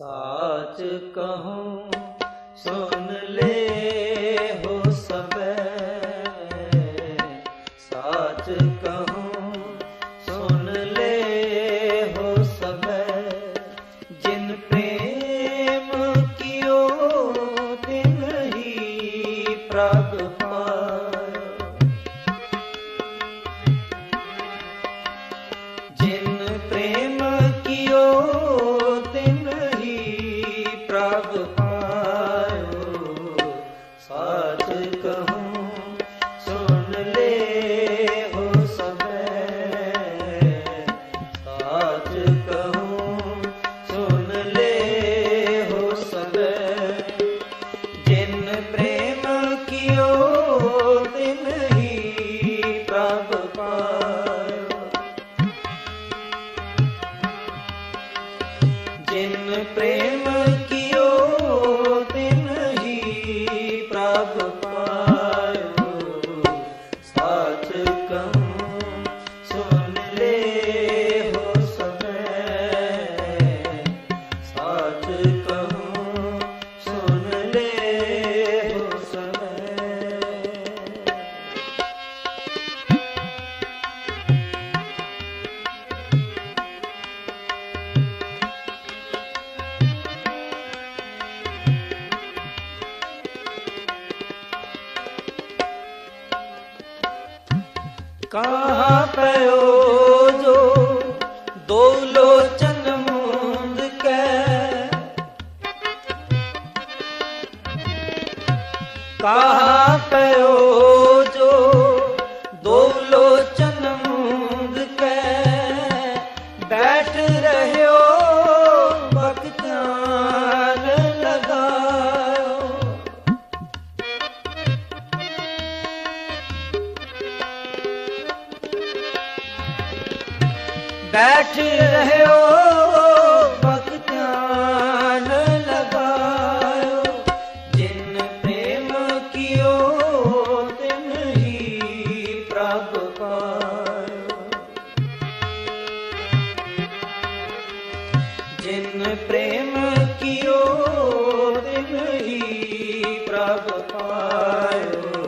ਸਾਚ ਕਹੂੰ ਸੁਣ ਲੈ ਹੋ ਸਬੈ ਸਾਚ ਕਹੂੰ ਸੁਣ ਲੈ ਹੋ ਸਬੈ ਜਿਨ ਪ੍ਰੇਮ ਕਿਓ ਤਿਨ ਹੀ ਪ੍ਰਭ कहाँ पयो जो दो लोचन मूंद के कहाँ ਵਾਹਿਗੁਰੂ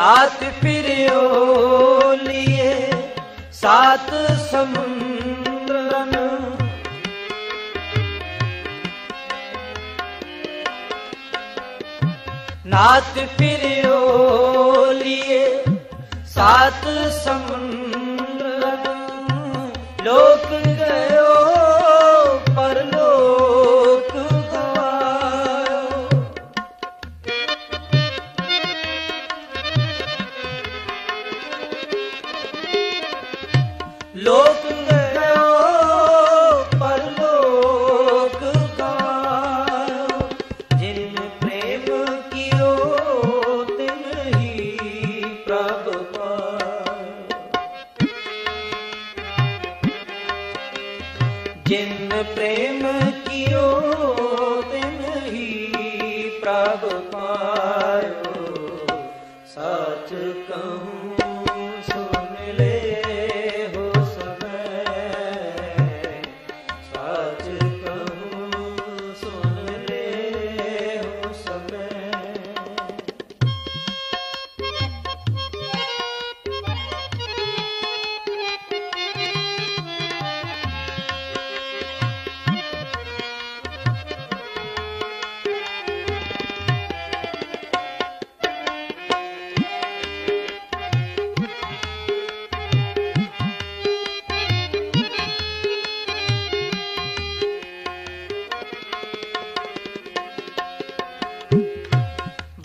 ਨਾਥ ਫਿਰਿਓ ਲੀਏ। ਸਾਤ ਸਮੁੰਦਰਨ। ਨਾਥ ਫਿਰਿਓ ਲੀਏ। ਸਾਤ ਸਮੁੰਦਰਨ। ਲੋਕ ਗਏ ਜਿਨ ਪ੍ਰੇਮ ਕੀਓ ਤਿਨ ਹੀ ਪ੍ਰਭ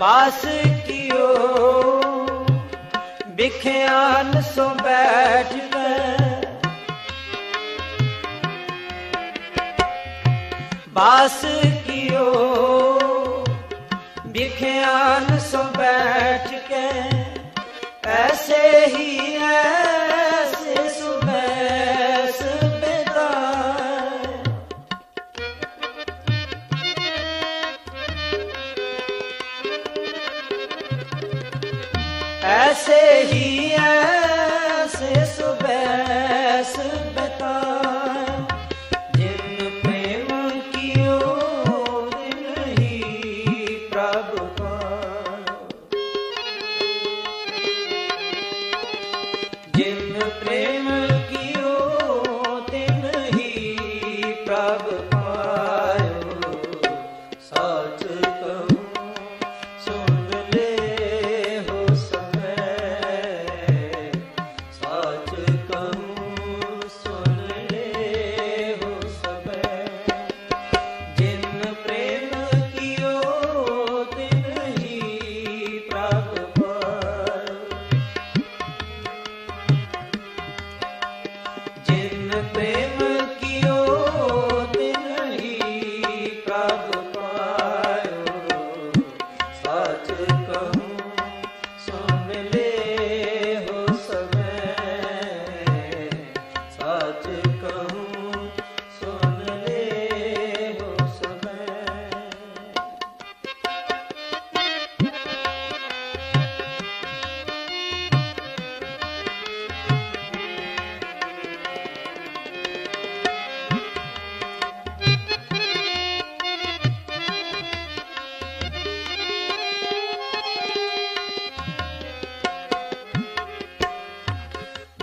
ਬਾਸ ਕੀਓ ਵਿਖਿਆਨ ਸੋ ਬੈਠ ਮੈਂ ਬਾਸ ਕਿਓ ਵਿਖਿਆਨ ਸੋ ਬੈਠ ਕੇ। ਐਸੇ ਹੀ ਹੈ ऐसे ही है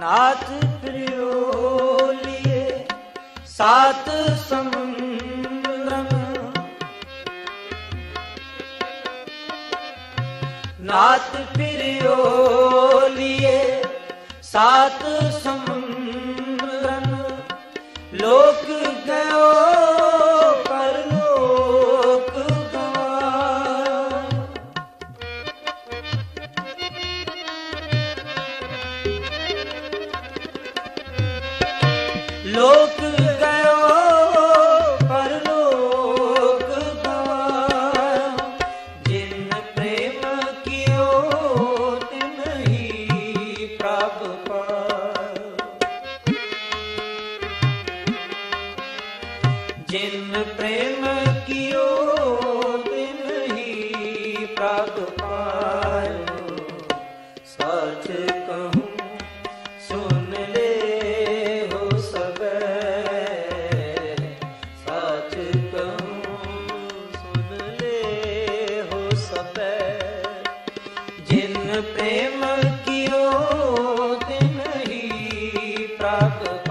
ਨਾਥ ਪ੍ਰਿਓ ਲਿਏ ਸਾਤ ਸਮੰਦਨ ਨਾਥ ਪ੍ਰਿਓ ਲਿਏ ਸਾਤ ਸਮੰਦਨ ਲੋਕ pra.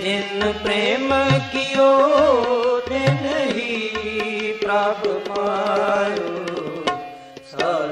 ਜਿਨ ਪ੍ਰੇਮ ਕਿਓ ਤਿਨ ਹੀ ਪ੍ਰਭ ਪਾਇਓ। ਸਰ